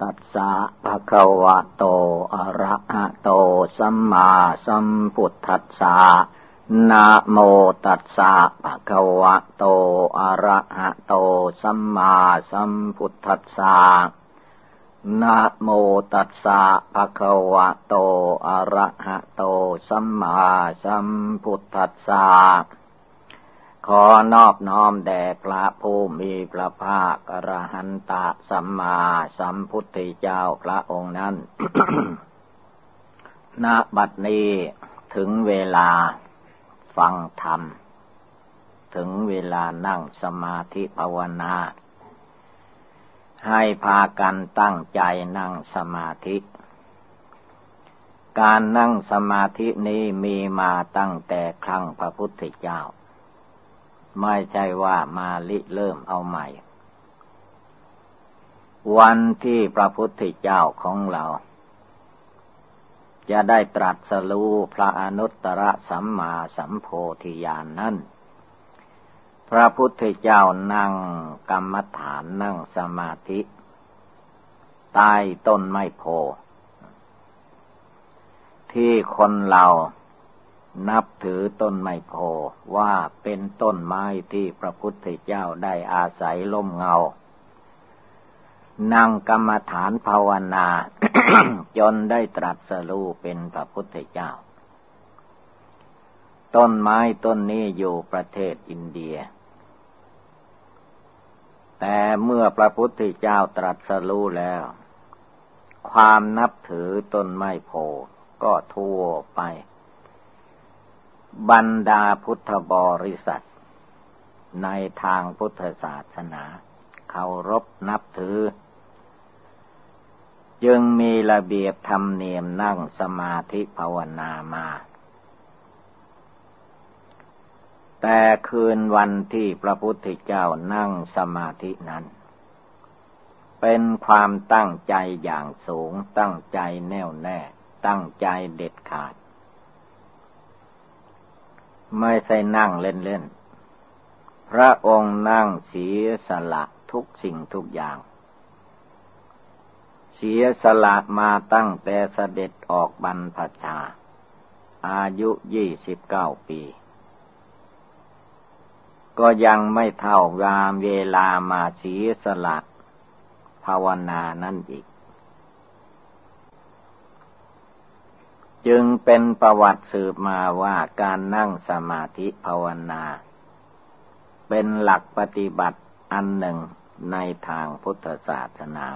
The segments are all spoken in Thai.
ตัสสะภะคะวะโต อะระหะโต สัมมาสัมพุทธัสสะนะโมตัสสะภะคะวะโต อะระหะโต สัมมาสัมพุทธัสสะนะโมตัสสะภะคะวะโต อะระหะโต สัมมาสัมพุทธัสสะ ขอนอบน้อมแด่พระผู้มีพระภาคอรหันตะสัมมาสัมพุทธเจ้าพระองค์นั้น ณ บัดนี้ถึงเวลาฟังธรรม ถึงเวลานั่งสมาธิภาวนา ให้พากันตั้งใจนั่งสมาธิ การนั่งสมาธินี้มีมาตั้งแต่ครั้งพระพุทธเจ้า ไม่ใช่ว่ามาลิเริ่มเอาใหม่ วันที่พระพุทธเจ้าของเรา จะได้ตรัสรู้พระอนุตตรสัมมาสัมโพธิญาณนนั้น พระพุทธเจ้านั่งกรรมฐานนั่งสมาธิใต้ต้นไม้โพที่คนเรา นับถือต้นไมโพว่าเป็นต้นไม้ที่พระพุทธเจ้าได้อาศัยล่มเงา นั่งกรรมฐานภาวนา จนได้ตรัสรู้เป็นพระพุทธเจ้า ต้นไม้ต้นนี้อยู่ประเทศอินเดีย แต่เมื่อพระพุทธเจ้าตรัสรู้แล้ว ความนับถือต้นไม้โพก็ทั่วไป บรรดาพุทธบริษัท ในทางพุทธศาสนาเคารพนับถือ จึงมีระเบียบธรรมเนียมนั่งสมาธิภาวนามา แต่คืนวันที่พระพุทธเจ้านั่งสมาธินั้น เป็นความตั้งใจอย่างสูงตั้งใจแน่วแน่ ตั้งใจเด็ดขาด ไม่ใช่นั่งเล่นๆ พระองค์นั่งเสียสละทุกสิ่งทุกอย่าง เสียสละมาตั้งแต่เสด็จออกบรรพชา อายุยี่สิบเก้าปี ก็ยังไม่เท่าวามเวลามาเสียสละภาวนานั่นอีก จึงเป็นประวัติสืบมาว่าการนั่งสมาธิภาวนา เป็นหลักปฏิบัติอันหนึ่งในทางพุทธศาสนา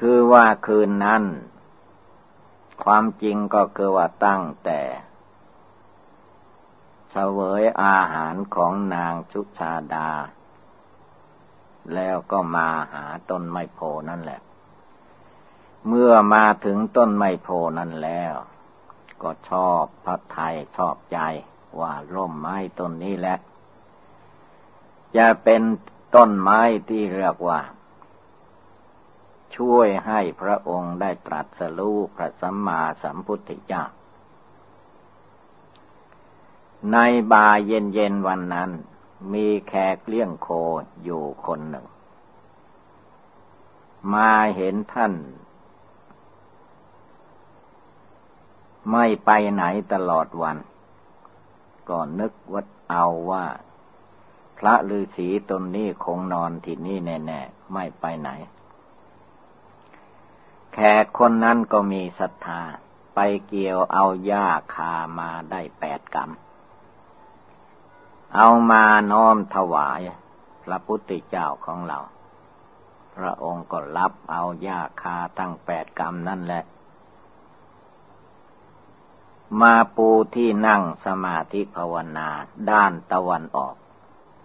คือว่าคืนนั้น ความจริงก็คือว่าตั้งแต่เสวยอาหารของนางชุชาดา แล้วก็มาหาต้นไม้โพนั่นแหละ เมื่อมาถึงต้นไมโพนั่นแล้ว ก็ชอบพระไทยชอบใจว่าร่มไม้ต้นนี้แหละ จะเป็นต้นไม้ที่เรียกว่า ช่วยให้พระองค์ได้ตรัสรู้พระสัมมาสัมพุทธเจ้าในบาเย็นเย็นวันนั้น มีแขกเลี้ยงโคอยู่คนหนึ่ง มาเห็นท่าน ไม่ไปไหนตลอดวัน ก็นึกวัดเอาว่า พระฤาษีตนนี้คงนอนที่นี่แน่ ๆ ไม่ไปไหน แขกคนนั้นก็มีศรัทธา ไปเกี่ยวเอาหญ้าคามาได้แปดกรรมเอามาน้อมถวาย พระพุทธเจ้าของเรา พระองค์ก็รับเอาหญ้าคาทั้งแปดกรรมนั่นแหละ มาปูที่นั่งสมาธิภาวนาด้านตะวันออก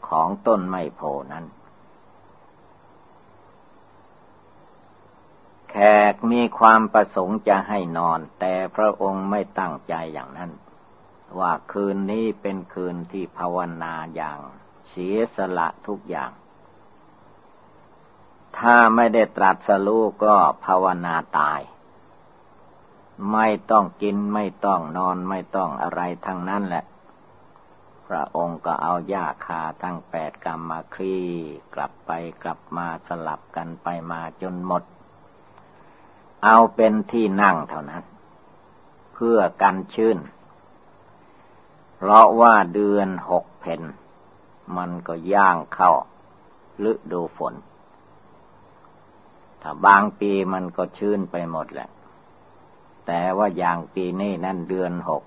ของต้นไมโพนั้น แขกมีความประสงค์จะให้นอน แต่พระองค์ไม่ตั้งใจอย่างนั้น ว่าคืนนี้เป็นคืนที่ภาวนาอย่างเสียสละทุกอย่าง ถ้าไม่ได้ตรัสรู้ก็ภาวนาตาย ไม่ต้องกินไม่ต้องนอนไม่ต้องอะไรทั้งนั้นแหละ พระองค์ก็เอาหญ้าคาทั้งแปดกรรมมาคลี่กลับไปกลับมาสลับกันไปมาจนหมด เอาเป็นที่นั่งเท่านั้น เพื่อกันชื้น เพราะว่าเดือนหกเพนมันก็ย่างเข้าฤดูฝน ถ้าบางปีมันก็ชื้นไปหมดแหละ แต่ว่าอย่างปีนี้นั่นเดือนหก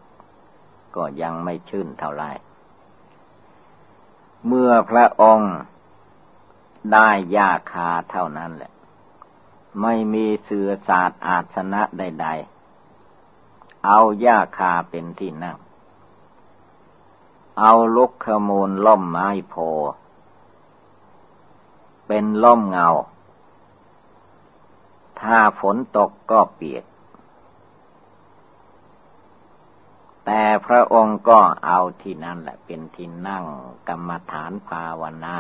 ก็ยังไม่ชื้นเท่าไหร่เมื่อพระองค์ได้ยาคาเท่านั้นแหละ ไม่มีเสือศาสตร์อาสนะใด ๆ เอายาคาเป็นที่นั่ง เอาลุกขมูลล่มไม้โพ เป็นล่มเงา ถ้าฝนตกก็เปียก แต่พระองค์ก็เอาที่นั่นแหละเป็นที่นั่งกรรมฐานภาวนา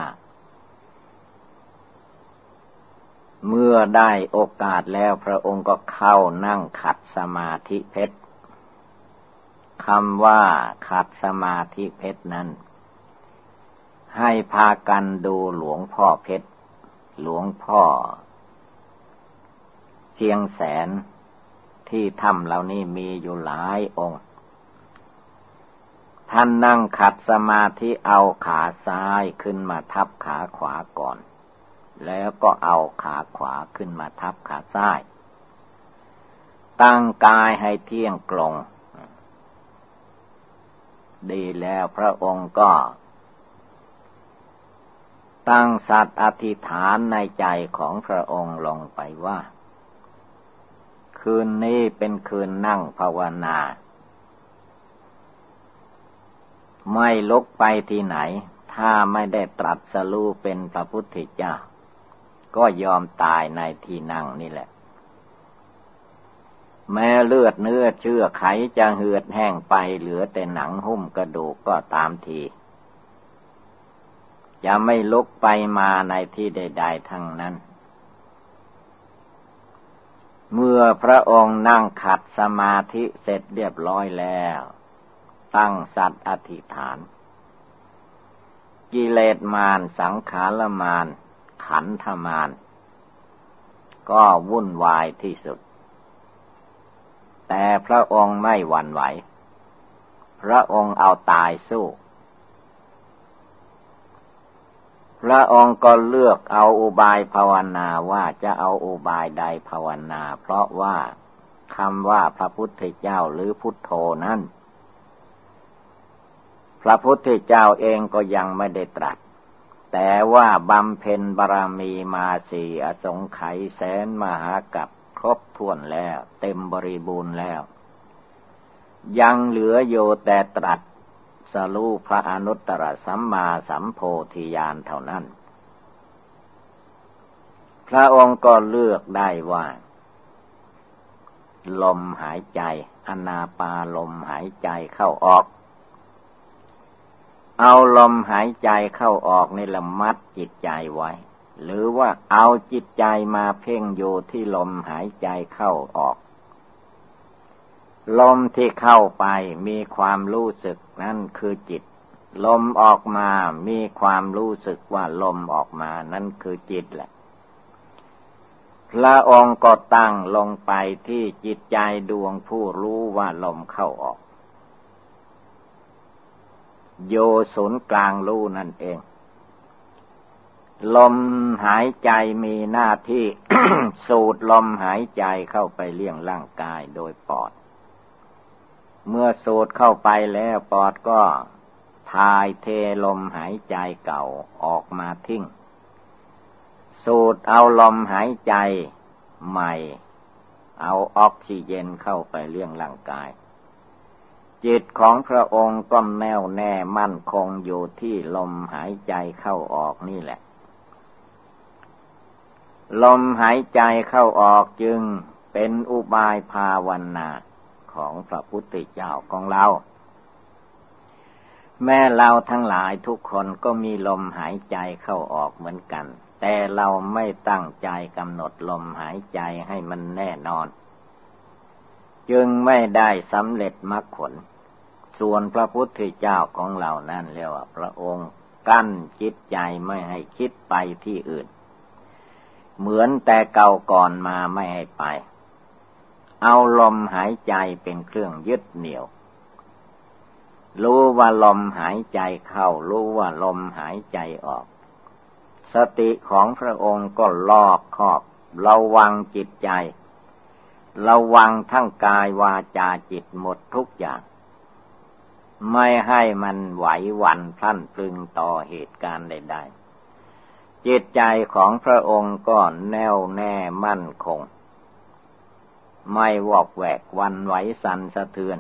เมื่อได้โอกาสแล้วพระองค์ก็เข้านั่งขัดสมาธิเพชรคำว่าขัดสมาธิเพชรนั้น ให้พากันดูหลวงพ่อเพชร หลวงพ่อ เชียงแสนที่ถ้ำเหล่านี้มีอยู่หลายองค์ ท่านนั่งขัดสมาธิเอาขาซ้ายขึ้นมาทับขาขวาก่อน แล้วก็เอาขาขวาขึ้นมาทับขาซ้าย ตั้งกายให้เที่ยงกลงดีแล้วพระองค์ก็ ตั้งสัตว์อธิษฐานในใจของพระองค์ลงไปว่า คืนนี้เป็นคืนนั่งภาวนา ไม่ลุกไปที่ไหน ถ้าไม่ได้ตรัสรู้เป็นพระพุทธเจ้า ก็ยอมตายในที่นั่งนี่แหละ แม้เลือดเนื้อเชื่อไขจะเหือดแห้งไปเหลือแต่หนังหุ้มกระดูกก็ตามทีจะไม่ลุกไปมาในที่ใด ๆทั้งนั้น เมื่อพระองค์นั่งขัดสมาธิเสร็จเรียบร้อยแล้ว ตั้งสัตว์อธิษฐาน กิเลสมารสังขารมารขันธมารก็วุ่นวายที่สุด แต่พระองค์ไม่หวั่นไหว พระองค์เอาตายสู้ พระองค์ก็เลือกเอาอุบายภาวนาว่าจะเอาอุบายใดภาวนา เพราะว่าคำว่าพระพุทธเจ้าหรือพุทโธนั้น พระพุทธเจ้าเองก็ยังไม่ได้ตรัส แต่ว่าบำเพ็ญบารมีมาสี่อสงไขยแสนมหากับครบถ้วนแล้ว เต็มบริบูรณ์แล้ว ยังเหลือโยแต่ตรัสสรูพระอนุตตรสัมมาสัมโพธิญาณเท่านั้น พระองค์ก็เลือกได้ว่า ลมหายใจ อนาปาลมหายใจเข้าออก เอาลมหายใจเข้าออกในละมัดจิตใจไว้ หรือว่าเอาจิตใจมาเพ่งอยู่ที่ลมหายใจเข้าออก ลมที่เข้าไปมีความรู้สึกนั่นคือจิต ลมออกมามีความรู้สึกว่าลมออกมานั่นคือจิตแหละพระองค์ก็ตั้งลงไปที่จิตใจดวงผู้รู้ว่าลมเข้าออก โยศูนย์กลางรูนั่นเอง ลมหายใจมีหน้าที่ สูดลมหายใจเข้าไปเลี้ยงร่างกายโดยปอด เมื่อสูดเข้าไปแล้วปอดก็ทายเทลมหายใจเก่าออกมาทิ้ง สูดเอาลมหายใจใหม่ เอาออกซิเจนเข้าไปเลี้ยงร่างกาย จิตของพระองค์ก็แน่วแน่มั่นคงอยู่ที่ลมหายใจเข้าออกนี่แหละ ลมหายใจเข้าออกจึงเป็นอุบายภาวนาของพระพุทธเจ้าของเรา แม่เราทั้งหลายทุกคนก็มีลมหายใจเข้าออกเหมือนกัน แต่เราไม่ตั้งใจกำหนดลมหายใจให้มันแน่นอน จึงไม่ได้สำเร็จมรรคผล ส่วนพระพุทธเจ้าของเรานั่นเรียกว่าพระองค์กั้นจิตใจไม่ให้คิดไปที่อื่น เหมือนแต่เก่าก่อนมาไม่ให้ไป เอาลมหายใจเป็นเครื่องยึดเหนี่ยว รู้ว่าลมหายใจเข้า รู้ว่าลมหายใจออก สติของพระองค์ก็ลอกคอบระวังจิตใจ ระวังทั้งกายวาจาจิตหมดทุกอย่าง ไม่ให้มันไหวหวั่นพลันพลึงต่อเหตุการณ์ใดๆ จิตใจของพระองค์ก็แน่วแน่มั่นคง ไม่วอกแวกวันไหวสันสะเทือน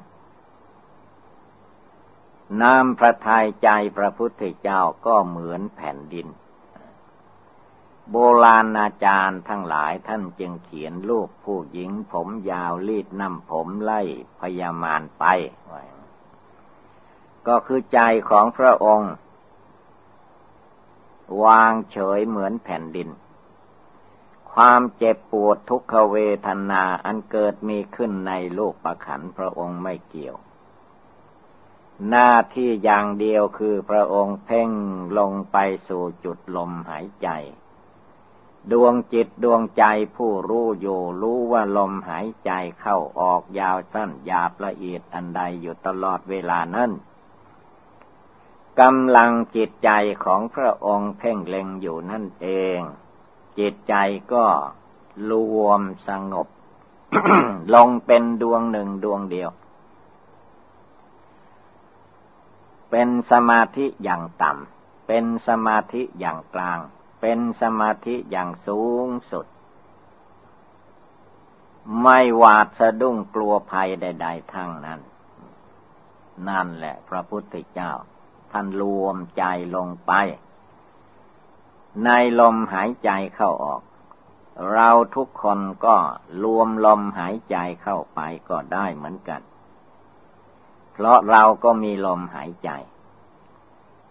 น้ำพระทัยใจพระพุทธเจ้าก็เหมือนแผ่นดิน โบราณอาจารย์ทั้งหลายท่านจึงเขียนลูกผู้หญิงผมยาวรีดน้ำผมไล่พยามานไปไว้ ก็คือใจของพระองค์ วางเฉยเหมือนแผ่นดิน ความเจ็บปวดทุกขเวทนาอันเกิดมีขึ้นในโลกประขันพระองค์ไม่เกี่ยว หน้าที่อย่างเดียวคือพระองค์เพ่งลงไปสู่จุดลมหายใจ ดวงจิตดวงใจผู้รู้อยู่รู้ว่าลมหายใจเข้าออกยาวสั้นหยาบละเอียดอันใดอยู่ตลอดเวลานั้น กำลังจิตใจของพระองค์เพ่งเล็งอยู่นั่นเอง จิตใจก็รวมสงบ ลงเป็นดวงหนึ่งดวงเดียว เป็นสมาธิอย่างต่ำ เป็นสมาธิอย่างกลาง เป็นสมาธิอย่างสูงสุด ไม่หวาดสะดุ้งกลัวภัยใด ๆทั้งนั้น นั่นแหละพระพุทธเจ้า ท่านรวมใจลงไป ในลมหายใจเข้าออก เราทุกคนก็รวมลมหายใจเข้าไปก็ได้เหมือนกัน เพราะเราก็มีลมหายใจ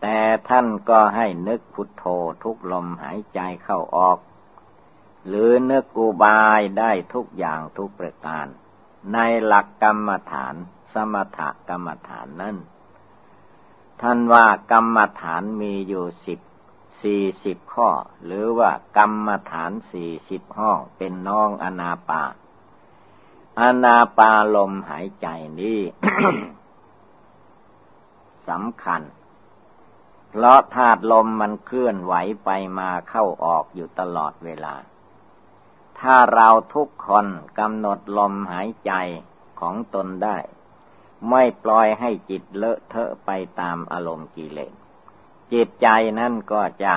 แต่ท่านก็ให้นึกพุทโธทุกลมหายใจเข้าออก หรือนึกกูบายได้ทุกอย่างทุกประการ ในหลักกรรมฐานสมถกรรมฐานนั่น ท่านว่ากรรมฐานมีอยู่สิบสี่สิบข้อ หรือว่ากรรมฐานสี่สิบห้องเป็นน้องอนาปาอนาปาลมหายใจนี้สำคัญ เพราะธาตุลมมันเคลื่อนไหวไปมาเข้าออกอยู่ตลอดเวลา ถ้าเราทุกคนกำหนดลมหายใจของตนได้ ไม่ปล่อยให้จิตเลอะเทอะไปตามอารมณ์กิเลส จิตใจนั่นก็จะ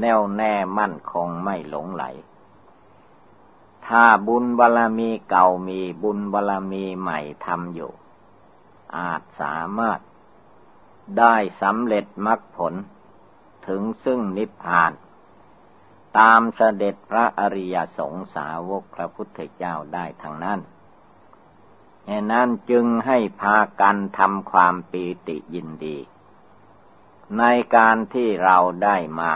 แน่วแน่มั่นคงไม่หลงไหล ถ้าบุญบารรมีเก่ามีบุญบารรมีใหม่ทำอยู่ อาจสามารถได้สำเร็จมรรคผลถึงซึ่งนิพพาน ตามเสด็จพระอริยสงสาวกพระพุทธเจ้าได้ทั้งนั้น นั้นจึงให้พากันทำความปีติยินดี ในการที่เราได้มา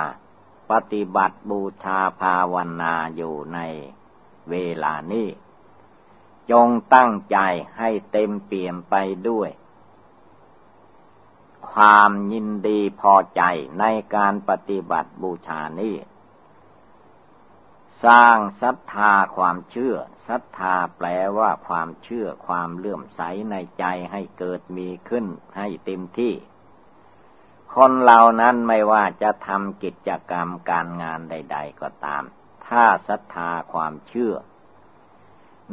ปฏิบัติบูชาภาวนาอยู่ในเวลานี้ จงตั้งใจให้เต็มเปี่ยมไปด้วย ความยินดีพอใจในการปฏิบัติบูชานี้ สร้างศรัทธาความเชื่อศรัทธาแปลว่าความเชื่อความเลื่อมใสในใจให้เกิดมีขึ้นให้เต็มที่ คนเหล่านั้นไม่ว่าจะทำกิจกรรมการงานใด ๆ ก็ตาม ถ้าศรัทธาความเชื่อ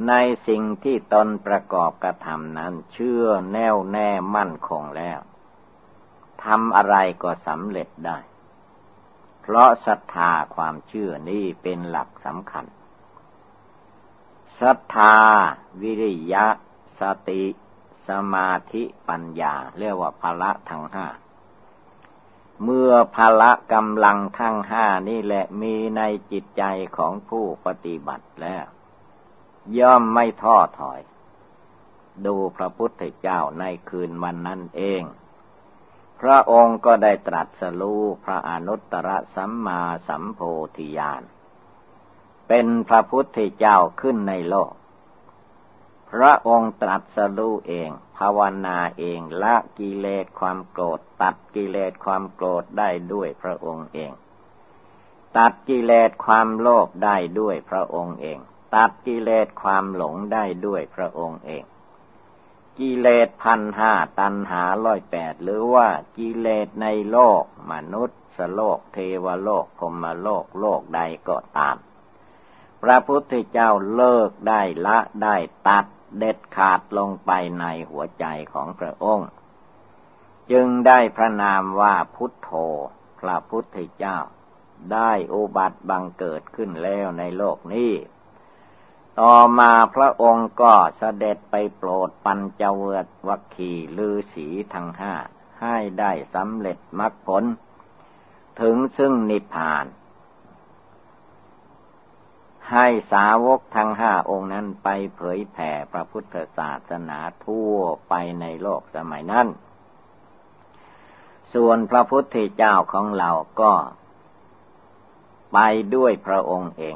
ในสิ่งที่ตนประกอบกระทำนั้น เชื่อแน่วแน่มั่นคงแล้วทำอะไรก็สำเร็จได้ เพราะศรัทธาความเชื่อนี่เป็นหลักสำคัญศรัทธา วิริยะ สติ สมาธิปัญญา เรียกว่าภละทั้งห้า เมื่อภละกำลังทั้งห้านี่แหละมีในจิตใจของผู้ปฏิบัติแล้ว ย่อมไม่ท้อถอย ดูพระพุทธเจ้าในคืนวันนั้นเอง พระองค์ก็ได้ตรัสรู้พระอนุตตรสัมมาสัมโพธิญาณ เป็นพระพุทธเจ้าขึ้นในโลก พระองค์ตรัสรู้เอง ภาวนาเองละกิเลสความโกรธ ตัดกิเลสความโกรธได้ด้วยพระองค์เอง ตัดกิเลสความโลภได้ด้วยพระองค์เอง ตัดกิเลสความหลงได้ด้วยพระองค์เอง กิเลสพันห้าตันหาร้อยแปดหรือว่ากิเลสในโลก มนุษย์สโลกเทวโลกพมโลกโลกใดก็ตาม พระพุทธเจ้าเลิกได้ละได้ตัดเด็ดขาดลงไปในหัวใจของพระองค์ จึงได้พระนามว่าพุทโธ พระพุทธเจ้า ได้อุบัติบังเกิดขึ้นแล้วในโลกนี้ ต่อมาพระองค์ก็เสด็จไปโปรดปัญจเวทวัคคีลือสีทั้งห้าให้ได้สำเร็จมรรคผล ถึงซึ่งนิพพาน ให้สาวกทั้งห้าองค์นั้นไปเผยแผ่พระพุทธศาสนาทั่วไปในโลกสมัยนั้น ส่วนพระพุทธเจ้าของเราก็ไปด้วยพระองค์เอง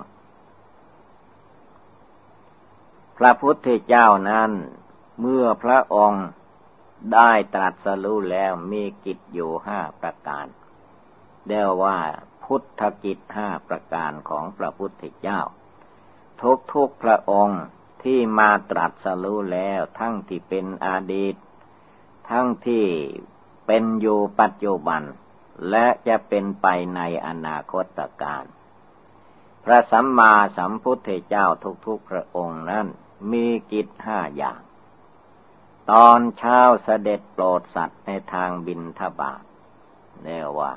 พระพุทธเจ้านั้น เมื่อพระองค์ได้ตรัสรู้แล้วมีกิจอยู่ห้าประการเรียกว่าพุทธกิจห้าประการของพระพุทธเจ้า ทุกทุกพระองค์ที่มาตรัสรู้แล้วทั้งที่เป็นอดีต ทั้งที่เป็นอยู่ปัจจุบัน และจะเป็นไปในอนาคตการ พระสัมมาสัมพุทธเจ้าทุกๆพระองค์นั้น มีกิจห้าอย่าง ตอนเช้าเสด็จโปรดสัตว์ในทางบินทบาทเรียกว่า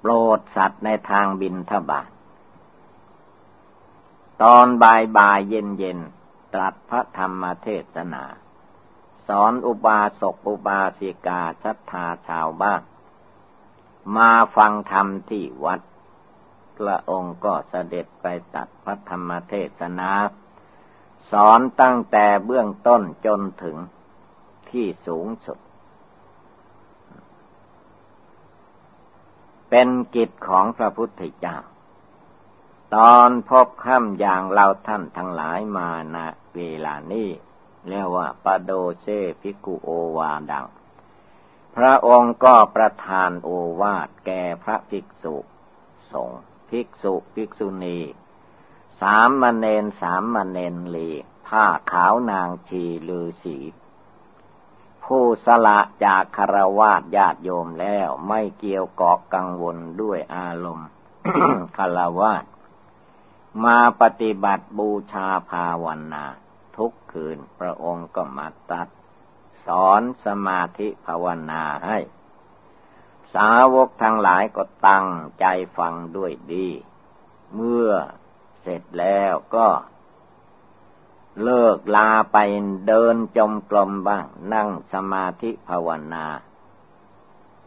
โปรดสัตว์ในทางบินทบาทตอนบ่ายบ่ายเย็นเย็นตรัสพระธรรมเทศนา สอนอุบาสกอุบาสิกาชัทธาชาวบ้านมาฟังธรรมที่วัด พระองค์ก็เสด็จไปตัดพระธรรมเทศนา สอนตั้งแต่เบื้องต้นจนถึงที่สูงสุด เป็นกิจของพระพุทธเจ้า ตอนพบค่ำอย่างเราท่านทั้งหลายมาณเวลานี้เรียกว่าปโดเซพิกุโอวาดัง พระองค์ก็ประทานโอวาทแก่พระภิกษุสงฆ์ ภิกษุภิกษุณี สามมเณรสามมเณรลีผ้าขาวนางชีลือสีผู้สละจากคารวาสญาติโยมแล้วไม่เกี่ยวกอกกังวลด้วยอารมณ์คารวาสมาปฏิบัติบูชาภาวนา ทุกคืนพระองค์ก็มาตัด สอนสมาธิภาวนาให้ สาวกทั้งหลายก็ตั้งใจฟังด้วยดี เมื่อเสร็จแล้วก็เลิกลาไปเดินจมกลมบ้าง นั่งสมาธิภาวนา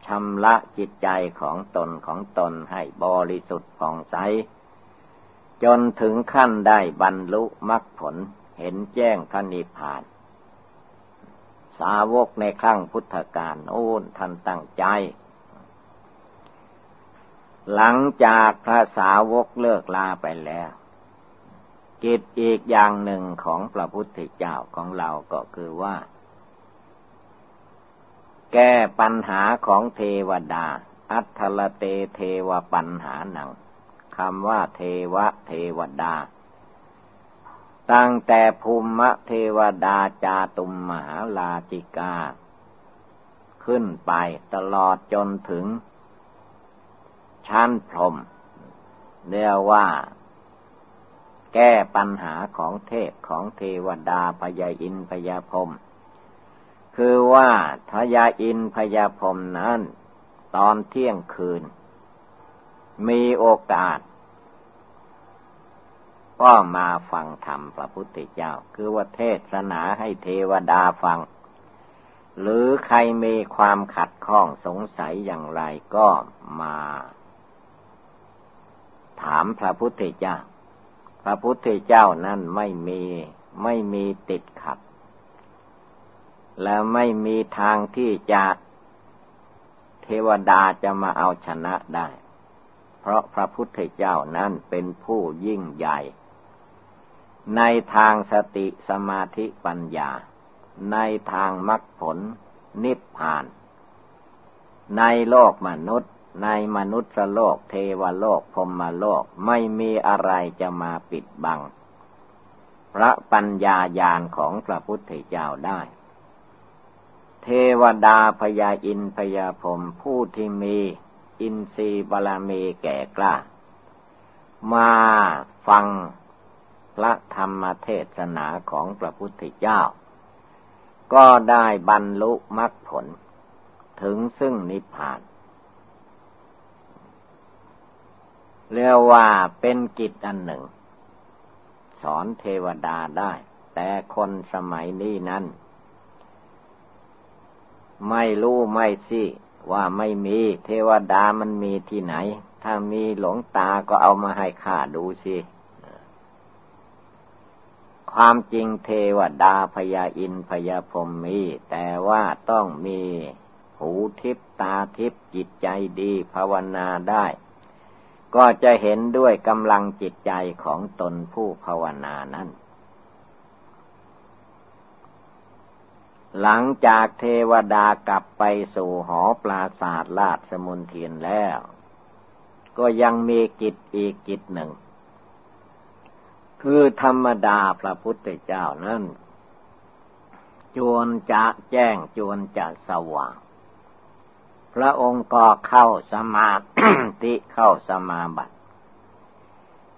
ชำระจิตใจของตนของตนให้บริสุทธิ์ผ่องใส จนถึงขั้นได้บรรลุมรรคผลเห็นแจ้งพระนิพพาน สาวกในครั้งพุทธกาลโอ้นท่านตั้งใจ หลังจากพระสาวกเลิกลาไปแล้ว กิจอีกอย่างหนึ่งของพระพุทธเจ้าของเราก็คือว่า แก้ปัญหาของเทวดา อัตลเตเทวปัญหาหนังคำว่าเทวะเทวดา ตั้งแต่ภูมิเทวดาจาตุมมหาลาจิกา ขึ้นไปตลอดจนถึง ชั้นพรมเรียกว่า แก้ปัญหาของเทพของเทวดาพยาอินพยาพรมคือว่าทยาอินพยาพรมนั้น ตอนเที่ยงคืน มีโอกาส ก็มาฟังธรรมพระพุทธเจ้า คือว่าเทศนาให้เทวดาฟังหรือใครมีความขัดข้องสงสัยอย่างไรก็มา ถามพระพุทธเจ้า พระพุทธเจ้านั้นไม่มีไม่มีติดขัด และไม่มีทางที่จะเทวดาจะมาเอาชนะได้ เพราะพระพุทธเจ้านั้นเป็นผู้ยิ่งใหญ่ ในทางสติสมาธิปัญญา ในทางมรรคผลนิพพาน ในโลกมนุษย์ ในมนุษย์โลกเทวโลกพรมโลกไม่มีอะไรจะมาปิดบัง พระปัญญาญาณของพระพุทธเจ้าได้ เทวดาพยาอินพยาพรมผู้ที่มีอินทรีย์บาลมีแก่กล้า มาฟังพระธรรมเทศนาของพระพุทธเจ้า ก็ได้บรรลุมรรคผล ถึงซึ่งนิพพาน เรียกว่าเป็นกิจอันหนึ่ง สอนเทวดาได้ แต่คนสมัยนี้นั้น ไม่รู้ไม่สิว่าไม่มีเทวดามันมีที่ไหน ถ้ามีหลงตาก็เอามาให้ข้าดูสิความจริงเทวดาพยาอินพยาพรมมี แต่ว่าต้องมีหูทิพตาทิพจิตใจดีภาวนาได้ ก็จะเห็นด้วยกำลังจิตใจของตนผู้ภาวนานั้น หลังจากเทวดากลับไปสู่หอปราศาสตร์ลาดสมุนเทียนแล้ว ก็ยังมีกิจอีกกิจหนึ่ง คือธรรมดาพระพุทธเจ้านั้นจวนจะแจ้งจวนจะสว่าง พระองค์ก็เข้าสมาธิเข้าสมาบัติ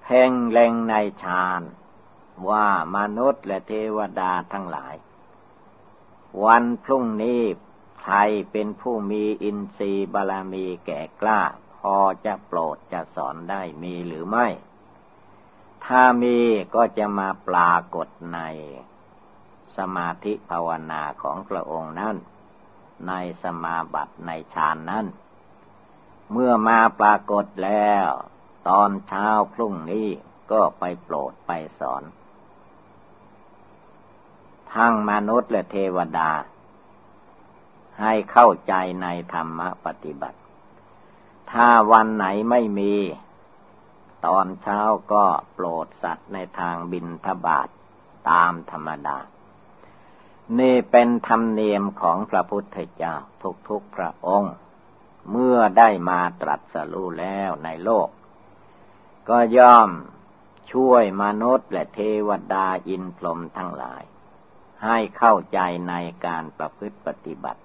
เพ่งเล็งในฌานว่ามนุษย์และเทวดาทั้งหลาย วันพรุ่งนี้ใครเป็นผู้มีอินทรีย์บารมีแก่กล้า พอจะโปรดจะสอนได้มีหรือไม่ ถ้ามีก็จะมาปรากฏในสมาธิภาวนาของพระองค์นั้น ในสมาบัติในฌานนั้น เมื่อมาปรากฏแล้ว ตอนเช้าพรุ่งนี้ก็ไปโปรดไปสอน ทั้งมนุษย์และเทวดา ให้เข้าใจในธรรมปฏิบัติ ถ้าวันไหนไม่มี ตอนเช้าก็โปรดสัตว์ในทางบินทบาทตามธรรมดา นี่เป็นธรรมเนียมของพระพุทธเจ้าทุกๆพระองค์ เมื่อได้มาตรัสรู้แล้วในโลก ก็ย่อมช่วยมนุษย์และเทวดาอินพรหมทั้งหลาย ให้เข้าใจในการประพฤติปฏิบัติ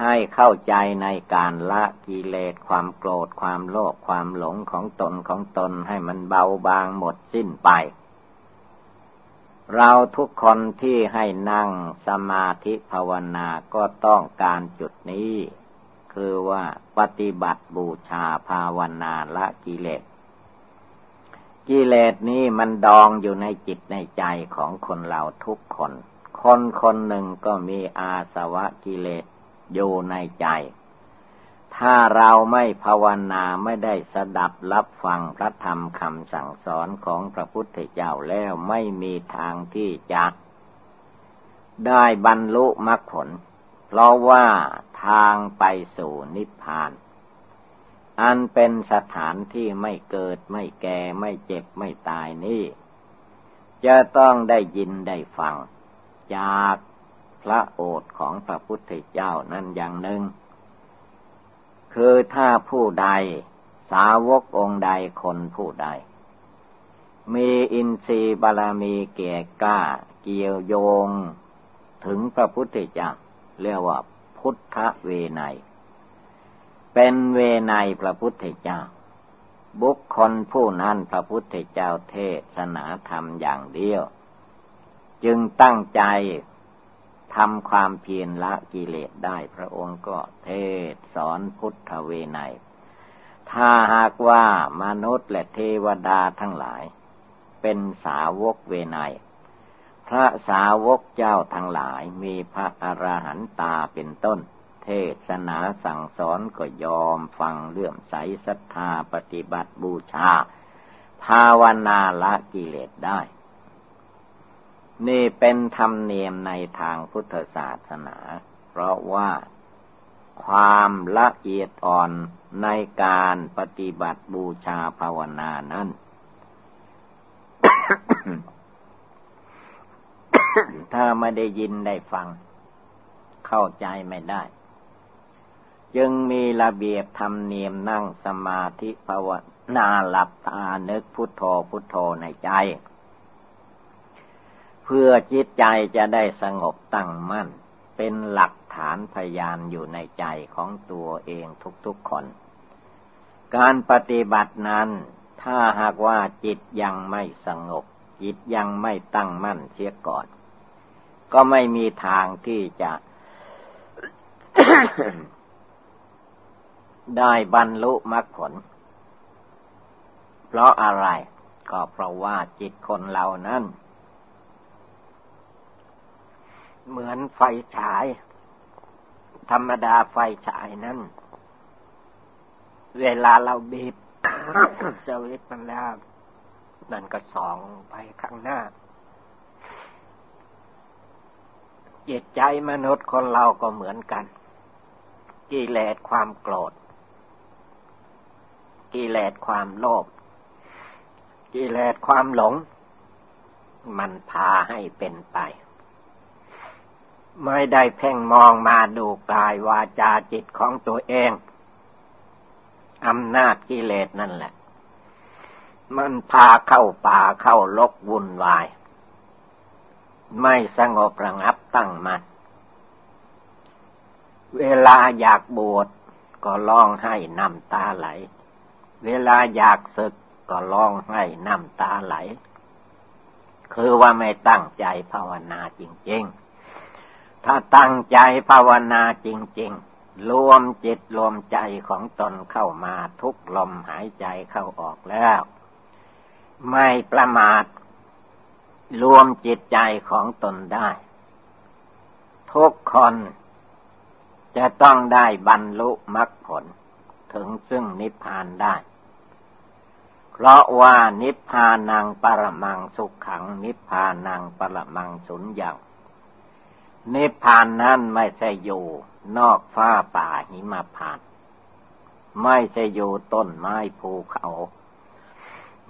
ให้เข้าใจในการละกิเลสความโกรธความโลภความหลงของตนของตนให้มันเบาบางหมดสิ้นไป เราทุกคนที่ให้นั่งสมาธิภาวนาก็ต้องการจุดนี้ คือว่าปฏิบัติบูชาภาวนาละกิเลส กิเลสนี้มันดองอยู่ในจิตในใจของคนเราทุกคน คนคนหนึ่งก็มีอาสวะกิเลสอยู่ในใจ ถ้าเราไม่ภาวนาไม่ได้สดับรับฟังพระธรรมคำสั่งสอนของพระพุทธเจ้าแล้วไม่มีทางที่จะได้บรรลุมรรคผล เพราะว่าทางไปสู่นิพพาน อันเป็นสถานที่ไม่เกิดไม่แก่ไม่เจ็บไม่ตายนี่จะต้องได้ยินได้ฟัง จากพระโอษฐของพระพุทธเจ้านั่นอย่างหนึ่ง คือถ้าผู้ใด สาวกองค์ใดคนผู้ใด มีอินทรีย์บารมีเก่กล้า เกี่ยวโยง ถึงพระพุทธเจ้าเรียกว่าพุทธเวไนเป็นเวไนพระพุทธเจ้า บุคคลผู้นั้นพระพุทธเจ้าเทศนาธรรมอย่างเดียว จึงตั้งใจ ทำความเพียรละกิเลสได้พระองค์ก็เทศสอนพุทธเวไนถ้าหากว่ามนุษย์และเทวดาทั้งหลาย เป็นสาวกเวไนพระสาวกเจ้าทั้งหลายมีพระอรหันตาเป็นต้น เทศนาสั่งสอนก็ยอมฟังเลื่อมใสศรัทธาปฏิบัติบูชา ภาวนาละกิเลสได้ นี่เป็นธรรมเนียมในทางพุทธศาสนา เพราะว่าความละเอียดอ่อนในการปฏิบัติบูชาภาวนานั้น ถ้าไม่ได้ยินได้ฟัง เข้าใจไม่ได้ จึงมีระเบียบธรรมเนียมนั่งสมาธิภาวนาหลับตานึกพุทโธพุทโธในใจ พื่อจิตใจจะได้สงบตั้งมั่น เป็นหลักฐานพยานอยู่ในใจของตัวเองทุกๆคน การปฏิบัตินั้น ถ้าหากว่าจิตยังไม่สงบ จิตยังไม่ตั้งมั่นเสียก่อน ก็ไม่มีทางที่จะได้บรรลุมรรคผล เพราะอะไร ก็เพราะว่าจิตคนเรานั้น เหมือนไฟฉาย ธรรมดาไฟฉายนั้น เวลาเราบีบสวิตมันแล้วนั่นก็ส่องไปข้างหน้าจิตใจมนุษย์คนเราก็เหมือนกัน กิเลสความโกรธ กิเลสความโลภ กิเลสความหลง มันพาให้เป็นไป ไม่ได้เพ่งมองมาดูกายวาจาจิตของตัวเองอำนาจกิเลสนั่นแหละ มันพาเข้าป่าเข้าลกวุ่นวาย ไม่สงบระงับตั้งมัน่นเวลาอยากบวชก็ร้องให้น้ำตาไหล เวลาอยากศึกก็ร้องให้น้ำตาไหล คือว่าไม่ตั้งใจภาวนาจริง ๆ ถ้าตั้งใจภาวนาจริง ๆ รวมจิตรวมใจของตนเข้ามาทุกลมหายใจเข้าออกแล้ว ไม่ประมาท รวมจิตใจของตนได้ ทุกคนจะต้องได้บรรลุมรรคผล ถึงซึ่งนิพพานได้ เพราะว่านิพพานังปรมังสุขขัง นิพพานังปรมังสุญญ์ นิพพานนั้นไม่ใช่อยู่ นอกฟ้าป่าหิมพาน ไม่ใช่อยู่ต้นไม้ภูเขา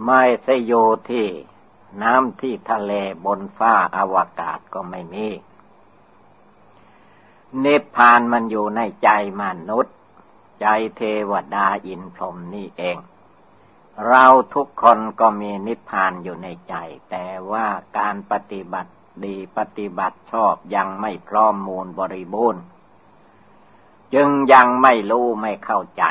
ไม่ใช่อยู่ที่น้ำที่ทะเลบนฟ้าอาวกาศก็ไม่มี นิพพานมันอยู่ในใจมนุษย์ ใจเทวดาอินพรหมนี่เอง เราทุกคนก็มีนิพพานอยู่ในใจ แต่ว่าการปฏิบัติ ดีปฏิบัติชอบยังไม่พร้อมมูลบริบูรณ์จึงยังไม่รู้ไม่เข้าใจ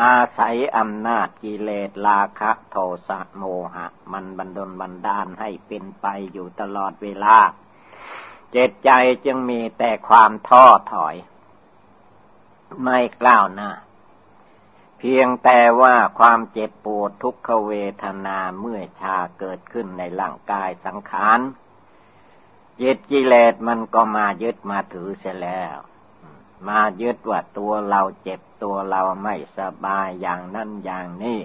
อาศัยอำนาจกิเลสราคะโทสะโมหะ มันบันดลบันดาลให้เป็นไปอยู่ตลอดเวลา เจตใจจึงมีแต่ความท้อถอย ไม่กล้าวหน้า พียงแต่ว่าความเจ็บปวดทุกขเวทนาเมื่อชาเกิดขึ้นในร่างกายสังขารจิตกิเลสมันก็มายึดมาถือเสียแล้ว มายึดว่าตัวเราเจ็บตัวเราไม่สบายอย่างนั้นอย่างนี้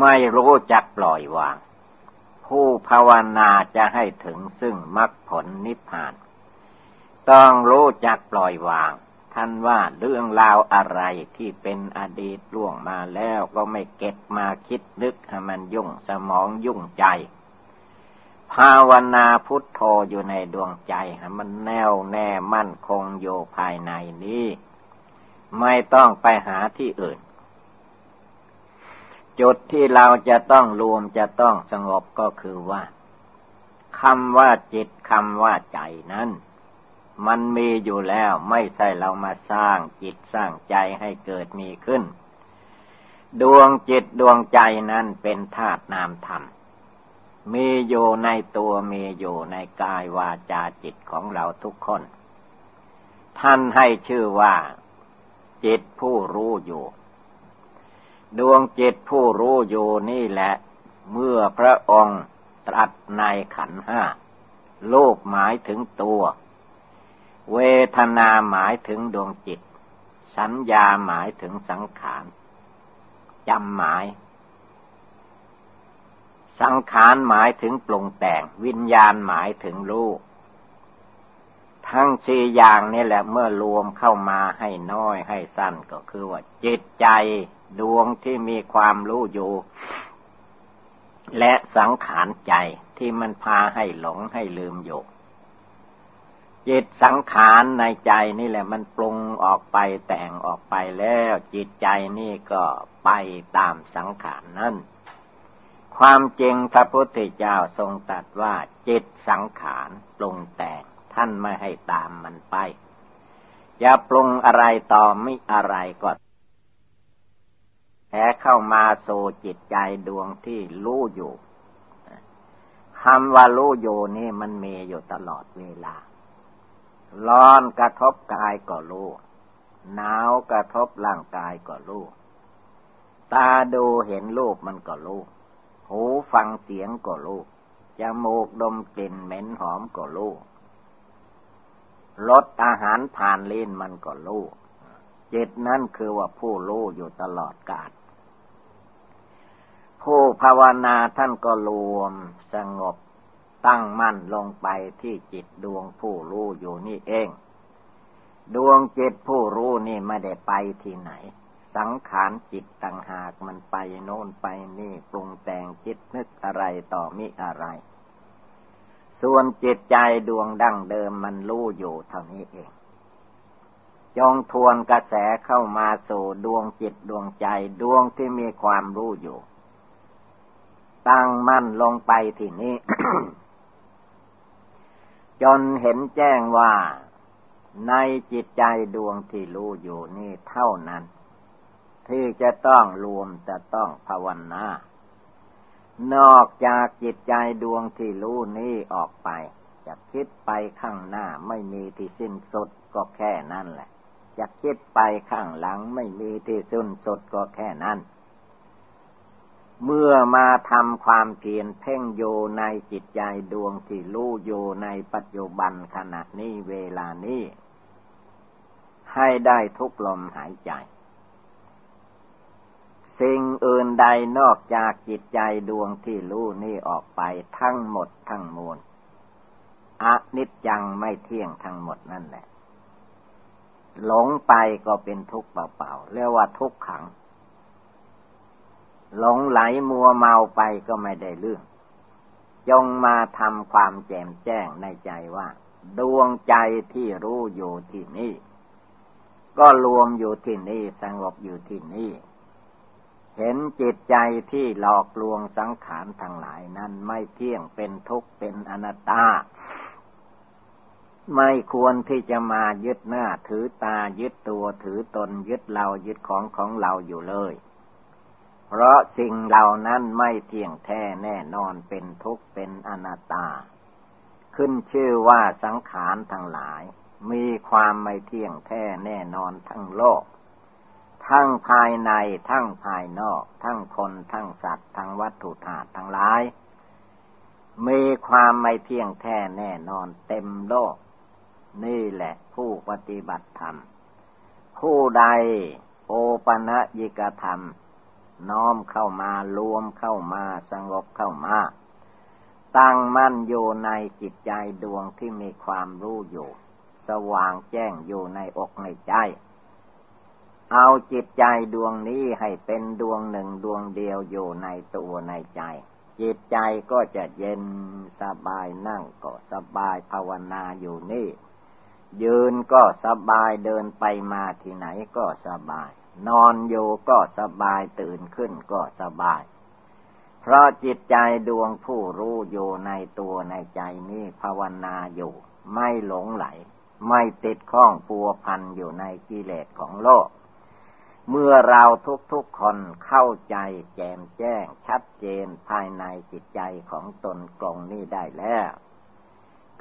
ไม่รู้จักปล่อยวาง ผู้ภาวนาจะให้ถึงซึ่งมรรคผลนิพพาน ต้องรู้จักปล่อยวาง ท่านว่าเรื่องราวอะไรที่เป็นอดีตล่วงมาแล้วก็ไม่เก็บมาคิดนึกให้มันยุ่งสมองยุ่งใจ ภาวนาพุทโธอยู่ในดวงใจให้มันแน่วแน่มั่นคงอยู่ภายในนี้ ไม่ต้องไปหาที่อื่น จุดที่เราจะต้องรวมจะต้องสงบก็คือว่าคำว่าจิตคำว่าใจนั้น มันมีอยู่แล้วไม่ใช่เรามาสร้างจิตสร้างใจให้เกิดมีขึ้น ดวงจิตดวงใจนั้นเป็นธาตุนามธรรม มีอยู่ในตัวมีอยู่ในกายวาจาจิตของเราทุกคน ท่านให้ชื่อว่า จิตผู้รู้อยู่ ดวงจิตผู้รู้อยู่นี่แหละ เมื่อพระองค์ตรัสในขันห้าโลกหมายถึงตัว เวทนาหมายถึงดวงจิต สัญญาหมายถึงสังขารจำหมาย สังขารหมายถึงปรุงแต่ง วิญญาณหมายถึงรูปทั้งสี่อย่างนี่แหละเมื่อรวมเข้ามาให้น้อยให้สั้นก็คือว่า จิตใจดวงที่มีความรู้อยู่ และสังขารใจที่มันพาให้หลงให้ลืมอยู่ จิตสังขารในใจนี่แหละ มันปรุงออกไปแต่งออกไปแล้ว จิตใจนี่ก็ไปตามสังขารนั่นความจริงพระพุทธเจ้าทรงตรัสว่าจิตสังขารปรุงแต่งท่านไม่ให้ตามมันไป อย่าปรุงอะไรต่อไม่อะไรก็แพ้เข้ามาโซจิตใจดวงที่รู้อยู่คำว่ารู้อยู่นี่มันมีอยู่ตลอดเวลา ร้อนกระทบกายก็รู้หนาวกระทบร่างกายก็รู้ตาดูเห็นรูปมันก็รู้หูฟังเสียงก็รู้จมูกดมกลิ่นเหม็นหอมก็รู้รสอาหารผ่านลิ้นมันก็รู้จิตนั่นคือว่าผู้รู้อยู่ตลอดกาลผู้ภาวนาท่านก็รวมสงบ ตั้งมั่นลงไปที่จิตดวงผู้รู้อยู่นี่เอง ดวงจิตผู้รู้นี่ไม่ได้ไปที่ไหน สังขารจิตต่างหากมันไปโน่นไปนี่ปรุงแต่งจิตนึกอะไรต่อมิอะไร ส่วนจิตใจดวงดั้งเดิมมันรู้อยู่เท่านี้เองจงทวนกระแสเข้ามาสู่ดวงจิตดวงใจดวงที่มีความรู้อยู่ ตั้งมั่นลงไปที่นี้ จนเห็นแจ้งว่า ในจิตใจดวงที่รู้อยู่นี่เท่านั้น ที่จะต้องรวมจะต้องภาวนานอกจากจิตใจดวงที่รู้นี้ออกไป จะคิดไปข้างหน้าไม่มีที่สิ้นสุดก็แค่นั้นแหละ จะคิดไปข้างหลังไม่มีที่สิ้นสุดก็แค่นั้น เมื่อมาทำความเพียรเพ่งโยในจิตใจดวงที่รู้โยในปัจจุบันขณะนี้เวลานี้ ให้ได้ทุกลมหายใจ สิ่งอื่นใดนอกจากจิตใจดวงที่รู้นี่ออกไปทั้งหมดทั้งมวลอนิจจังไม่เที่ยงทั้งหมดนั่นแหละ หลงไปก็เป็นทุกข์เปล่าๆเรียกว่าทุกขัง หลงไหลมัวเมาไปก็ไม่ได้เรื่อง จงมาทำความแจ่มแจ้งในใจว่า ดวงใจที่รู้อยู่ที่นี่ ก็รวมอยู่ที่นี่สงบอยู่ที่นี่ เห็นจิตใจที่หลอกลวงสังขารทั้งหลายนั้นไม่เที่ยงเป็นทุกข์เป็นอนัตตาไม่ควรที่จะมายึดหน้าถือตายึดตัวถือตนยึดเรายึดของของเราอยู่เลย เพราะสิ่งเหล่านั้นไม่เที่ยงแท้แน่นอนเป็นทุกข์เป็นอนัตตา ขึ้นชื่อว่าสังขารทั้งหลาย มีความไม่เที่ยงแท้แน่นอนทั้งโลก ทั้งภายในทั้งภายนอก ทั้งคนทั้งสัตว์ ทั้งวัตถุธาตุทั้งหลาย มีความไม่เที่ยงแท้แน่นอนเต็มโลก นี่แหละผู้ปฏิบัติธรรมผู้ใดโอปะนะยิกธรรม น้อมเข้ามารวมเข้ามาสงบเข้ามา ตั้งมั่นอยู่ในจิตใจดวงที่มีความรู้อยู่ สว่างแจ้งอยู่ในอกในใจ เอาจิตใจดวงนี้ให้เป็นดวงหนึ่งดวงเดียวอยู่ในตัวในใจ จิตใจก็จะเย็นสบายนั่งก็สบายภาวนาอยู่นี่ยืนก็สบายเดินไปมาที่ไหนก็สบาย นอนอยู่ก็สบายตื่นขึ้นก็สบาย เพราะจิตใจดวงผู้รู้อยู่ในตัวในใจนี้ภาวนาอยู่ ไม่หลงไหล ไม่ติดข้องปัวพันอยู่ในกิเลสของโลก เมื่อเราทุกๆคนเข้าใจแจ่มแจ้งชัดเจนภายในจิตใจของตนกลงนี้ได้แล้ว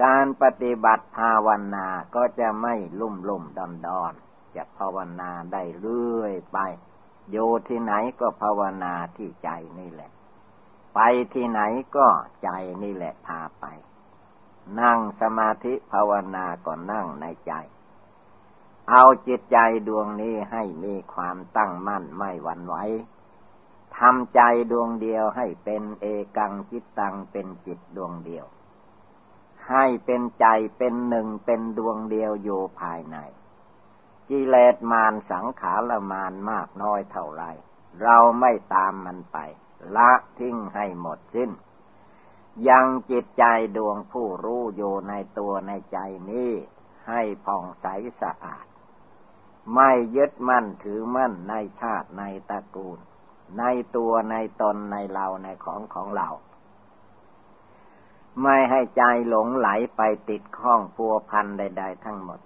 การปฏิบัติภาวนาก็จะไม่ลุ่มลุ่มดอนดอน จะภาวนาได้เรื่อยไป โยที่ไหนก็ภาวนาที่ใจนี่แหละ ไปที่ไหนก็ใจนี่แหละพาไป นั่งสมาธิภาวนาก็นั่งในใจ เอาจิตใจดวงนี้ให้มีความตั้งมั่นไม่หวั่นไหวทำใจดวงเดียวให้เป็นเอกังจิตตังเป็นจิตดวงเดียว ให้เป็นใจเป็นหนึ่งเป็นดวงเดียวอยู่ภายใน กิเลสมารสังขารมารมากน้อยเท่าไร เราไม่ตามมันไป ละทิ้งให้หมดสิ้น ยังจิตใจดวงผู้รู้อยู่ในตัวในใจนี้ ให้ผ่องใสสะอาด ไม่ยึดมั่นถือมั่นในชาติในตระกูล ในตัวในตนในเราในของของเราไม่ให้ใจหลงไหลไปติดข้องพัวพันใด ๆ ทั้งหมด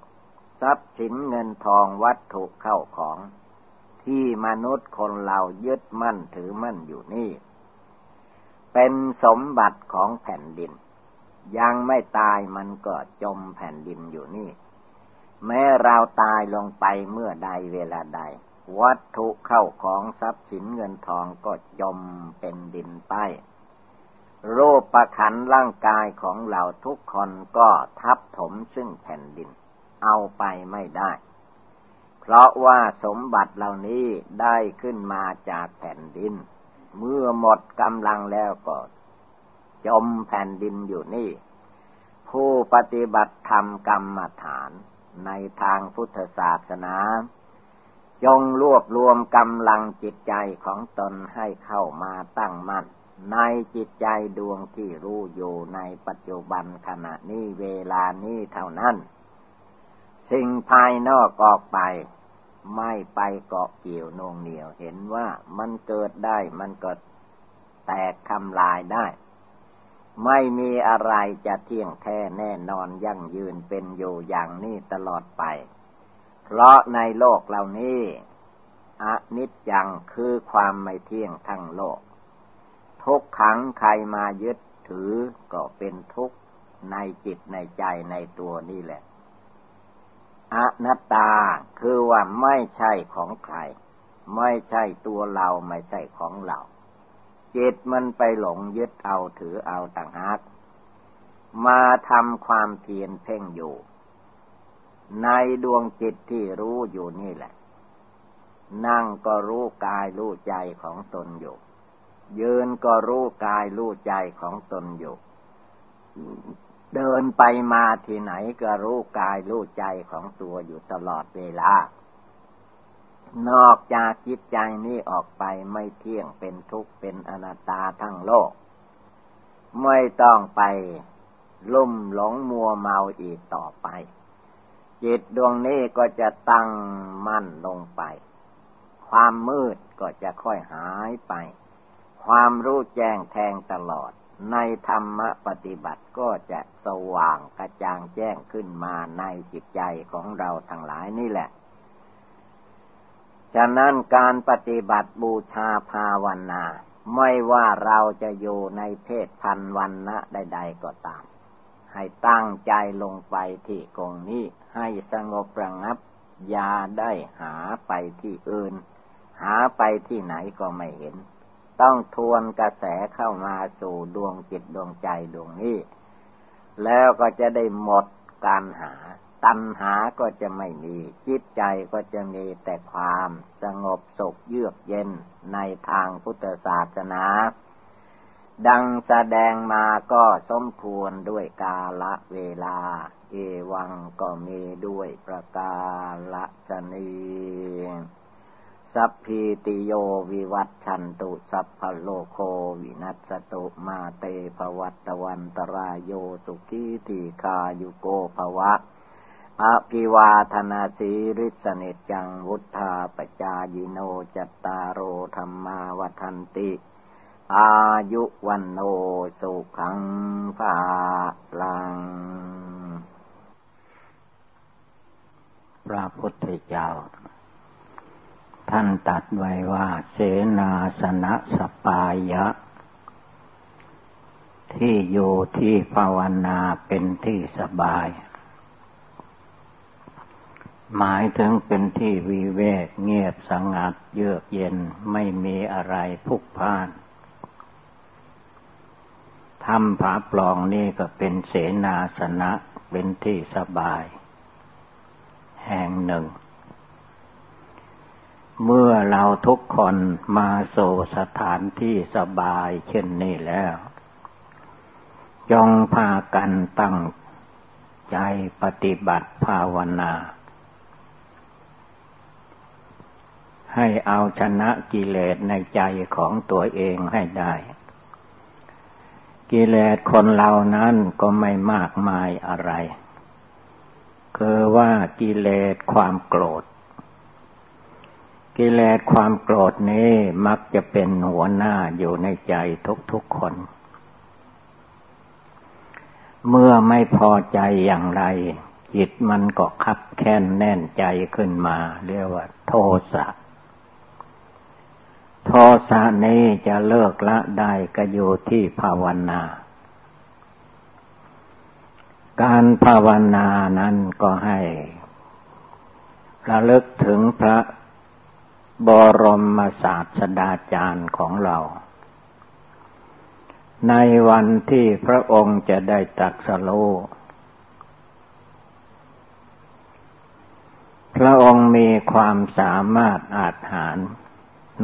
ทรัพย์สินเงินทองวัตถุเข้าของ ที่มนุษย์คนเรายึดมั่นถือมั่นอยู่นี่ เป็นสมบัติของแผ่นดิน ยังไม่ตายมันก็จมแผ่นดินอยู่นี่ แม้เราตายลงไปเมื่อใดเวลาใด วัตถุเข้าของทรัพย์สินเงินทองก็จมเป็นดินไปรูปประขันร่างกายของเราทุกคนก็ทับถมซึ่งแผ่นดิน เอาไปไม่ได้ เพราะว่าสมบัติเหล่านี้ได้ขึ้นมาจากแผ่นดิน เมื่อหมดกำลังแล้วก็จมแผ่นดินอยู่นี่ ผู้ปฏิบัติธรรมกรรมฐานในทางพุทธศาสนา จงรวบรวมกำลังจิตใจของตนให้เข้ามาตั้งมั่นในจิตใจดวงที่รู้อยู่ในปัจจุบันขณะนี้เวลานี้เท่านั้น สิ่งภายนอกออกไป ไม่ไปเกาะเกี่ยวนงเหนียวเห็นว่ามันเกิดได้มันก็แตกคำลายได้ ไม่มีอะไรจะเที่ยงแท้แน่นอนยั่งยืนเป็นอยู่อย่างนี้ตลอดไป เพราะในโลกเหล่านี้อนิจจังคือความไม่เที่ยงทั้งโลก ทุกขังใครมายึดถือก็เป็นทุกข์ในจิตในใจในตัวนี่แหละ อนัตตาคือว่าไม่ใช่ของใคร ไม่ใช่ตัวเราไม่ใช่ของเราจิตมันไปหลงยึดเอาถือเอาต่างหากมาทำความเพียรเพ่งอยู่ ในดวงจิตที่รู้อยู่นี่แหละ นั่งก็รู้กายรู้ใจของตนอยู่ ยืนก็รู้กายรู้ใจของตนอยู่ เดินไปมาที่ไหนก็รู้กายรู้ใจของตัวอยู่ตลอดเวลา นอกจากจิตใจนี้ออกไปไม่เที่ยงเป็นทุกข์เป็นอนัตตาทั้งโลก ไม่ต้องไปลุ่มหลงมัวเมาอีกต่อไป จิตดวงนี้ก็จะตั้งมั่นลงไป ความมืดก็จะค่อยหายไป ความรู้แจ้งแทงตลอด ในธรรมปฏิบัติก็จะสว่างกระจ่างแจ้งขึ้นมาในจิตใจของเราทั้งหลายนี่แหละ ฉะนั้นการปฏิบัติบูชาภาวนา ไม่ว่าเราจะอยู่ในเพศพันวันนะใด ๆ ก็ตาม ให้ตั้งใจลงไปที่กองนี้ ให้สงบระงับ อย่าได้หาไปที่อื่น หาไปที่ไหนก็ไม่เห็น ต้องทวนกระแสเข้ามาสู่ดวงจิตดวงใจดวงนี้ แล้วก็จะได้หมดการหา ตัณหาก็จะไม่มี จิตใจก็จะมีแต่ความสงบสุขเยือกเย็นในทางพุทธศาสนา ดังแสดงมาก็สมควรด้วยกาละเวลา เอวังก็มีด้วยประกาละชนี สัพพีติโยวิวัตชันตุสัพพโลโควินัสตุมาเตภวัตวันตรายโยสุขีติคายุโกภวะอภิวาธนาสีริสเนจังวุธาปจายิโนจตตารโอธรรมาวันติ อายุวันโนสุขังภาลัง พระพุทธเจ้า ท่านตัดไว้ว่า เสนาสนะสปายะ ที่อยู่ที่ภาวนาเป็นที่สบาย หมายถึงเป็นที่วิเวกเงียบสงัดเยือกเย็นไม่มีอะไรพุกพ่านทำผาปลองนี่ก็เป็นเสนาสนะเป็นที่สบาย แห่งหนึ่ง เมื่อเราทุกคนมาโซสถานที่สบายเช่นนี้แล้วจงพากันตั้งใจปฏิบัติภาวนาใให้เอาชนะกิเลสในใจของตัวเองให้ได้ กิเลสคนเรานั้นก็ไม่มากมายอะไร คือว่ากิเลสความโกรธ กิเลสความโกรธนี้มักจะเป็นหัวหน้าอยู่ในใจทุกๆคน เมื่อไม่พอใจอย่างไร จิตมันก็คับแค้นแน่นใจขึ้นมา เรียกว่า โทสะ โทสะนี้จะเลิกละได้ก็อยู่ที่ภาวนาการภาวนานั้นก็ให้ระลึกถึงพระ บรมศาสดาจารย์ของเรา ในวันที่พระองค์จะได้ตรัสรู้พระองค์มีความสามารถอาจหาร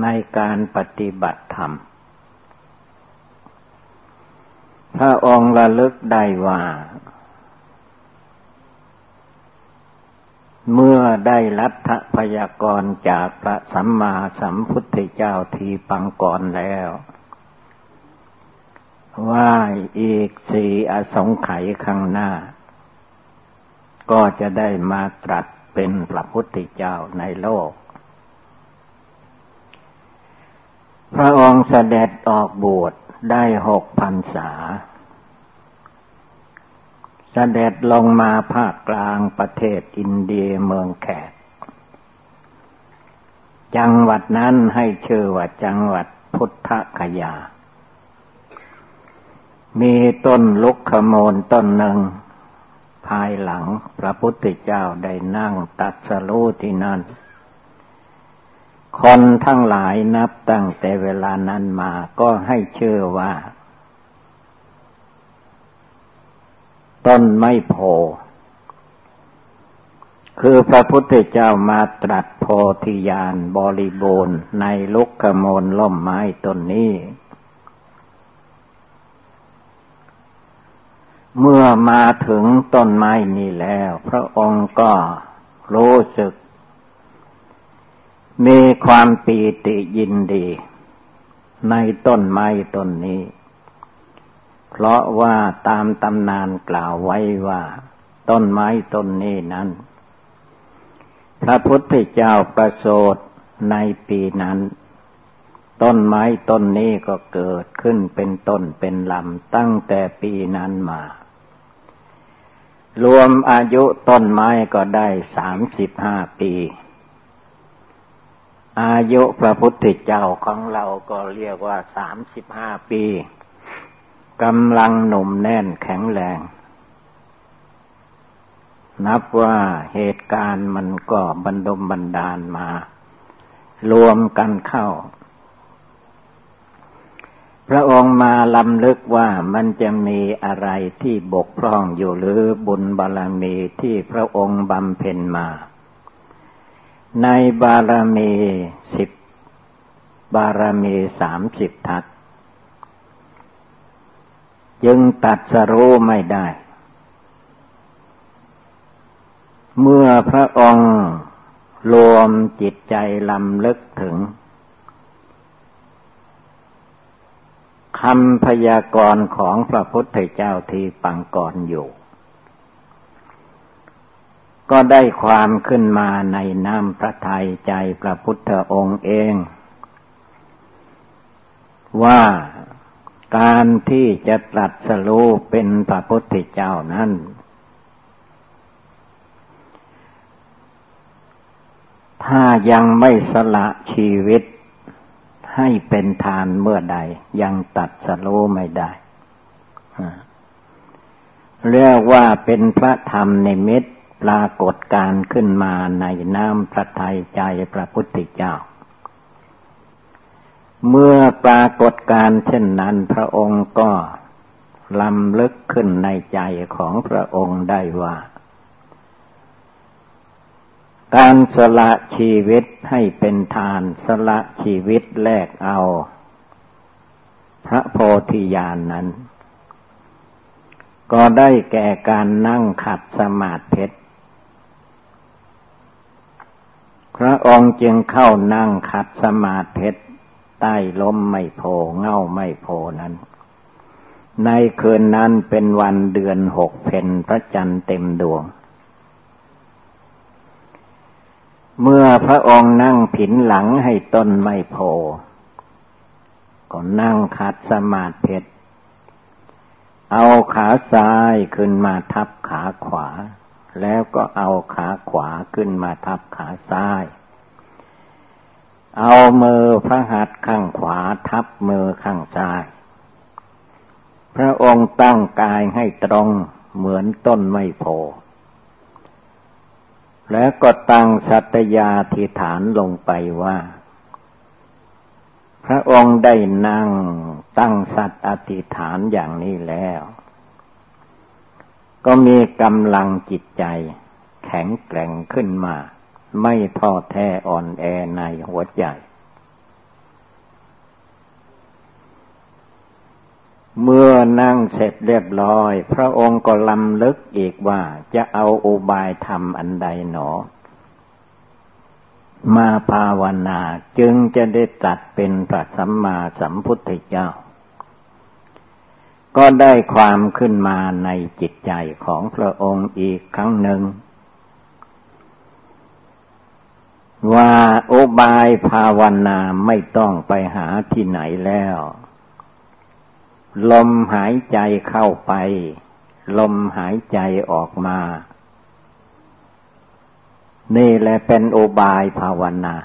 ในการปฏิบัติธรรม พระองค์ระลึกได้ว่า เมื่อได้รัฐพยากรจากพระสัมมาสัมพุทธเจ้าทีปังก่อนแล้ว ว่าอีกสี่อสงไขยข้างหน้า ก็จะได้มาตรัสเป็นพระพุทธเจ้าในโลก พระองค์เสด็จออกบวชได้หกพันษา เสด็จลงมาภาคกลางประเทศอินเดียเมืองแขก จังหวัดนั้นให้ชื่อว่าจังหวัดพุทธคยา มีต้นลุกขโมลต้นหนึ่ง ภายหลังพระพุทธเจ้าได้นั่งตัดสรู้ที่นั่น คนทั้งหลายนับตั้งแต่เวลานั้นมาก็ให้เชื่อว่า ต้นไม้โพ คือพระพุทธเจ้ามาตรัสโพธิญาณบริบูรณ์ในลุกขมลล่มไม้ต้นนี้ เมื่อมาถึงต้นไม้นี้แล้ว พระองค์ก็รู้สึก มีความปีติยินดี ในต้นไม้ต้นนี้ เพราะว่าตามตำนานกล่าวไว้ว่า ต้นไม้ต้นนี้นั้น พระพุทธเจ้าประโสดในปีนั้น ต้นไม้ต้นนี้ก็เกิดขึ้นเป็นต้นเป็นลำตั้งแต่ปีนั้นมา รวมอายุต้นไม้ก็ได้สามสิบห้าปี อายุพระพุทธเจ้าของเราก็เรียกว่าสามสิบห้าปี กำลังหนุ่มแน่นแข็งแรง นับว่าเหตุการณ์มันก็บรรดมบันดาลมา รวมกันเข้า พระองค์มาลำลึกว่ามันจะมีอะไรที่บกพร่องอยู่หรือบุญบารมีที่พระองค์บำเพ็ญมา ในบารมีสิบบารมีสามสิบทัศ ยึงตัดสรู้ไม่ได้ เมื่อพระองค์รวมจิตใจลำลึกถึงคำพยากรณ์ของพระพุทธเจ้าที่ปังก่อนอยู่ ก็ได้ความขึ้นมาในน้ำพระทัยใจพระพุทธองค์เอง ว่า การที่จะตรัสรู้เป็นพระพุทธเจ้านั้น ถ้ายังไม่สละชีวิตให้เป็นทานเมื่อใด ยังตัดสโลไม่ได้ เรียกว่าเป็นพระธรรมในเม็ดปรากฏการขึ้นมาในน้ำพระทัยใจพระพุทธเจ้า เมื่อปรากฏการเช่นนั้นพระองค์ก็ลำลึกขึ้นในใจของพระองค์ได้ว่า การสละชีวิตให้เป็นทานสละชีวิตแลกเอา พระโพธิญาณนนั้น ก็ได้แก่การนั่งขัดสมาธิพระองค์จึงเข้านั่งขัดสมาธิ ใต้ล้มไม่โพเง่าไม่โพนั้น ในคืนนั้นเป็นวันเดือนหกเพนพระจันทร์เต็มดวง เมื่อพระองค์นั่งผินหลังให้ต้นไม่โพก็นั่งขัดสมาธิเอาขาซ้ายขึ้นมาทับขาขวา แล้วก็เอาขาขวาขึ้นมาทับขาซ้าย เอามือพระหัตถ์ข้างขวาทับมือข้างซ้าย พระองค์ตั้งกายให้ตรงเหมือนต้นไม้โพแล้วก็ตั้งสัตยาธิฐานลงไปว่า พระองค์ได้นั่งตั้งสัตอธิฐานอย่างนี้แล้ว ก็มีกำลังจิตใจแข็งแกร่งขึ้นมา ไม่ท้อแท้อ่อนแอในหัวใจ เมื่อนั่งเสร็จเรียบร้อย พระองค์ก็ลำลึกอีกว่าจะเอาอุบายธรรมอันใดหนอ มาภาวนาจึงจะได้ตัดเป็นพระสัมมาสัมพุทธเจ้า ก็ได้ความขึ้นมาในจิตใจของพระองค์อีกครั้งหนึ่ง ว่าโอบายภาวนาไม่ต้องไปหาที่ไหนแล้ว ลมหายใจเข้าไป ลมหายใจออกมา นี่แหละเป็นโอบายภาวนา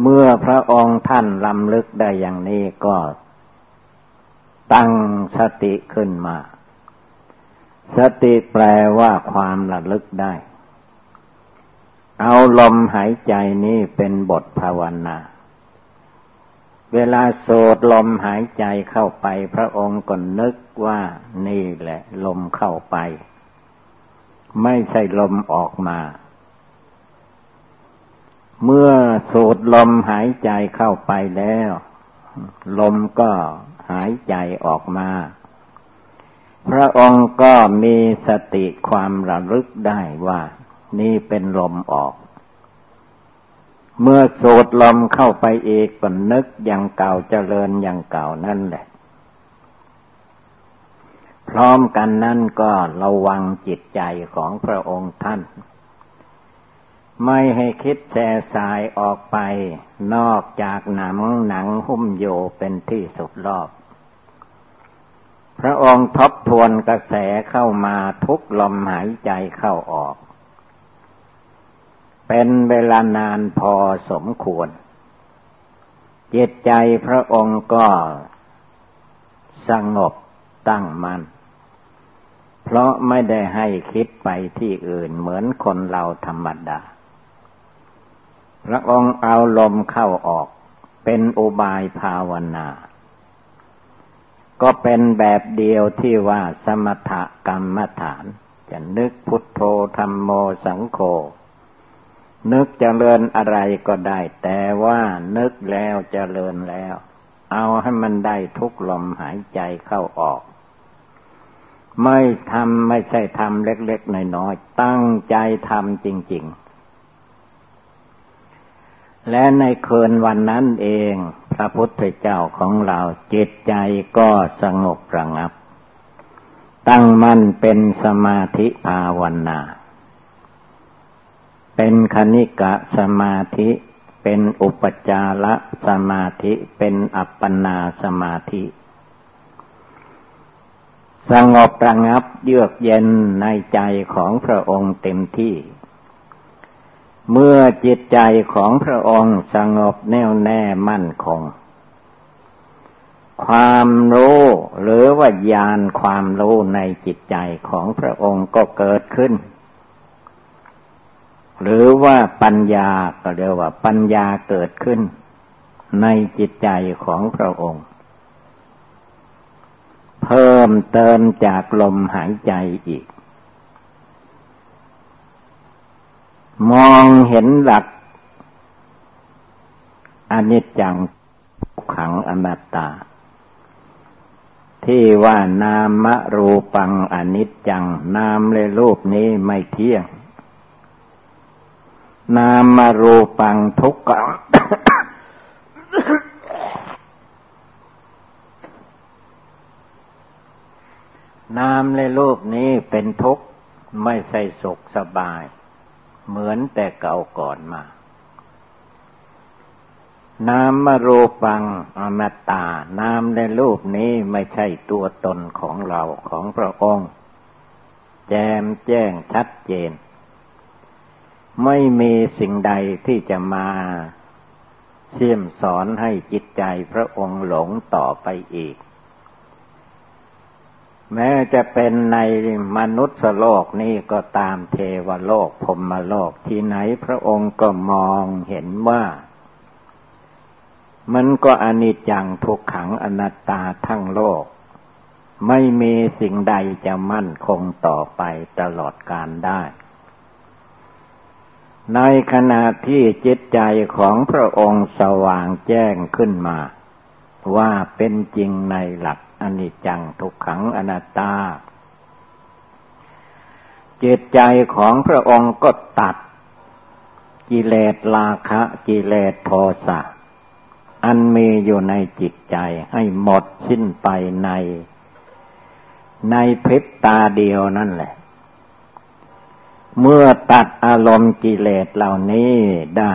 เมื่อพระองค์ท่านลำลึกได้อย่างนี้ก็ ตั้งสติขึ้นมา สติแปลว่าความระลึกได้ เอาลมหายใจนี้เป็นบทภาวนา เวลาโสดลมหายใจเข้าไปพระองค์ก็นึกว่านี่แหละ ลมเข้าไป ไม่ใช่ลมออกมา เมื่อสูดลมหายใจเข้าไปแล้ว ลมก็หายใจออกมา พระองค์ก็มีสติความระลึกได้ว่า นี่เป็นลมออก เมื่อสูดลมเข้าไปอีกก็นึกอย่างเก่าเจริญอย่างเก่านั่นแหละ พร้อมกันนั่นก็ระวังจิตใจของพระองค์ท่าน ไม่ให้คิดแส่สายออกไป นอกจากหนังหนังหุ้มโยเป็นที่สุดรอบพระองค์ทบทวนกระแสเข้ามาทุกลมหายใจเข้าออก เป็นเวลานานพอสมควร จิตใจพระองค์ก็สงบตั้งมัน่นเพราะไม่ได้ให้คิดไปที่อื่นเหมือนคนเราธรรมดา พระองค์เอาลมเข้าออกเป็นอุบายภาวนา ก็เป็นแบบเดียวที่ว่าสมถกรรมฐาน จะนึกพุทโธธรรมโมสังโฆ นึกจเจริญอะไรก็ได้ แต่ว่านึกแล้วจเจริญแล้ว เอาให้มันได้ทุกลมหายใจเข้าออก ไม่ทำไม่ใช่ทำเล็กๆน้อยๆตั้งใจทำจริง ๆและในคืนวันนั้นเอง พระพุทธเจ้าของเราจิตใจก็สงบระงับ ตั้งมั่นเป็นสมาธิภาวนา เป็นคณิกะสมาธิ เป็นอุปจารสมาธิ เป็นอัปปนาสมาธิ สงบระงับเยือกเย็นในใจของพระองค์เต็มที่ เมื่อจิตใจของพระองค์สงบแน่วแน่มั่นคง ความรู้หรือว่าญาณความรู้ในจิตใจของพระองค์ก็เกิดขึ้น หรือว่าปัญญาก็เรียกว่าปัญญาเกิดขึ้น ในจิตใจของพระองค์ เพิ่มเติมจากลมหายใจอีก มองเห็นหลักอนิจจังขังอนัตตา ที่ว่านามรูปังอนิจจัง นามเลยรูปนี้ไม่เที่ยง นามารูปังทุกขังนามในรูปนี้เป็นทุกข์ไม่ใส่สุขสบาย เหมือนแต่เก่าก่อนมา นามมรูปังอมตานามในรูปนี้ไม่ใช่ตัวตนของเราของพระองค์ แจมแจ้งชัดเจน ไม่มีสิ่งใดที่จะมาเสี่ยมสอนให้จิตใจพระองค์หลงต่อไปอีก แม้จะเป็นในมนุษย์โลกนี้ก็ตามเทวโลกพรมโลกที่ไหนพระองค์ก็มองเห็นว่า มันก็อนิจจังทุกขังอนัตตาทั้งโลก ไม่มีสิ่งใดจะมั่นคงต่อไปตลอดกาลได้ ในขณะที่จิตใจของพระองค์สว่างแจ้งขึ้นมา ว่าเป็นจริงในหลักอนิจจังทุกขังอนัตตา จิตใจของพระองค์ก็ตัด กิเลสราคะ กิเลสโทสะอันมีอยู่ในจิตใจให้หมดสิ้นไปใน ในพริบตาเดียวนั่นแหละ เมื่อตัดอารมณ์กิเลสเหล่านี้ได้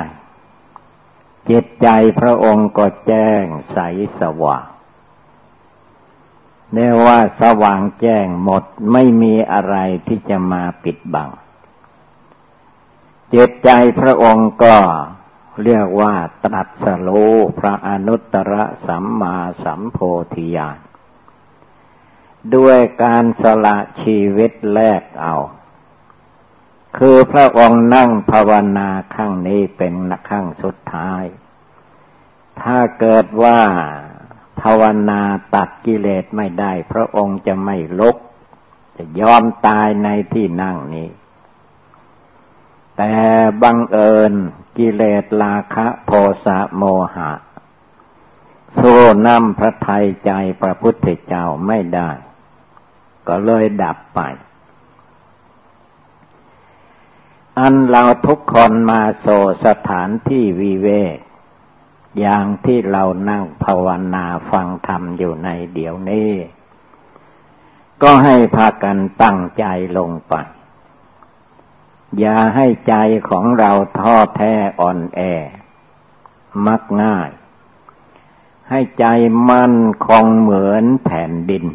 จิตใจพระองค์ก็แจ้งใสสว่างเรียกว่าสว่างแจ้งหมดไม่มีอะไรที่จะมาปิดบังจิตใจพระองค์ก็เรียกว่าตรัสรู้พระอนุตตรสัมมาสัมโพธิญาณด้วยการสละชีวิตแลกเอา คือพระองค์นั่งภาวนาข้างนี้เป็นข้างสุดท้าย ถ้าเกิดว่าภาวนาตัดกิเลสไม่ได้ พระองค์จะไม่ลุก จะยอมตายในที่นั่งนี้ แต่บังเอิญกิเลสราคะโพสะโมหะสู้นำพระทัยใจพระพุทธเจ้าไม่ได้ ก็เลยดับไป อันเราทุกคนมาโซสถานที่วิเวกอย่างที่เรานั่งภาวนาฟังธรรมอยู่ในเดี๋ยวนี้ ก็ให้พากันตั้งใจลงไป อย่าให้ใจของเราท้อแท้อ่อนแอ มักง่าย ให้ใจมั่นคงเหมือนแผ่นดิน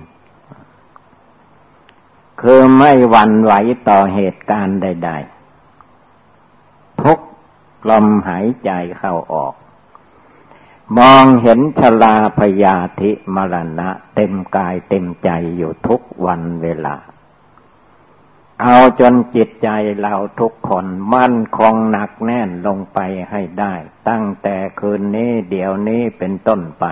คือไม่หวั่นไหวต่อเหตุการณ์ใด ๆ ลมหายใจเข้าออก มองเห็นชลาพยาธิมรณะ เต็มกายเต็มใจอยู่ทุกวันเวลา เอาจนจิตใจเราทุกคนมั่นคงหนักแน่นลงไปให้ได้ ตั้งแต่คืนนี้เดี๋ยวนี้เป็นต้นไป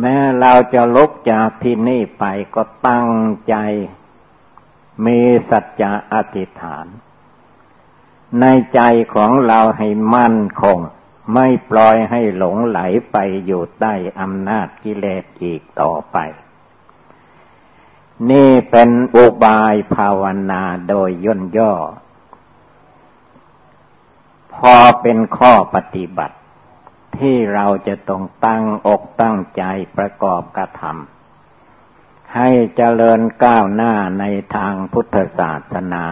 แม้เราจะลุกจากที่นี่ไปก็ตั้งใจ มีสัจจะอธิษฐาน ในใจของเราให้มั่นคง ไม่ปล่อยให้หลงไหลไปอยู่ใต้อำนาจกิเลสอีกต่อไป นี่เป็นอุบายภาวนาโดยย่นย่อ พอเป็นข้อปฏิบัติ ที่เราจะต้องตั้งอกตั้งใจประกอบกระทำให้เจริญก้าวหน้าในทางพุทธศาสนา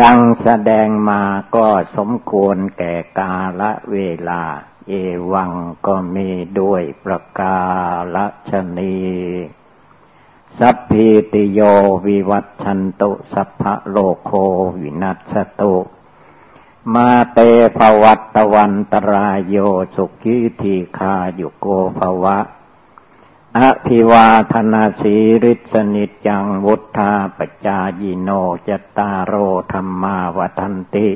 ดังแสดงมาก็สมควรแก่กาละเวลา เอวังก็มีด้วยประกาละชนีสัพพิติโยวิวัตชันตุสัพพะโลโควินัสตุมาเตภวัตวันตรายโยสุขีทีคายุโกภวะ อภิวาธนาสีริสนิจังวุธาปจายิโนจตารโอธรรมาวทันติ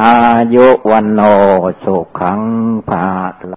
อายุวันโนสุขังภาล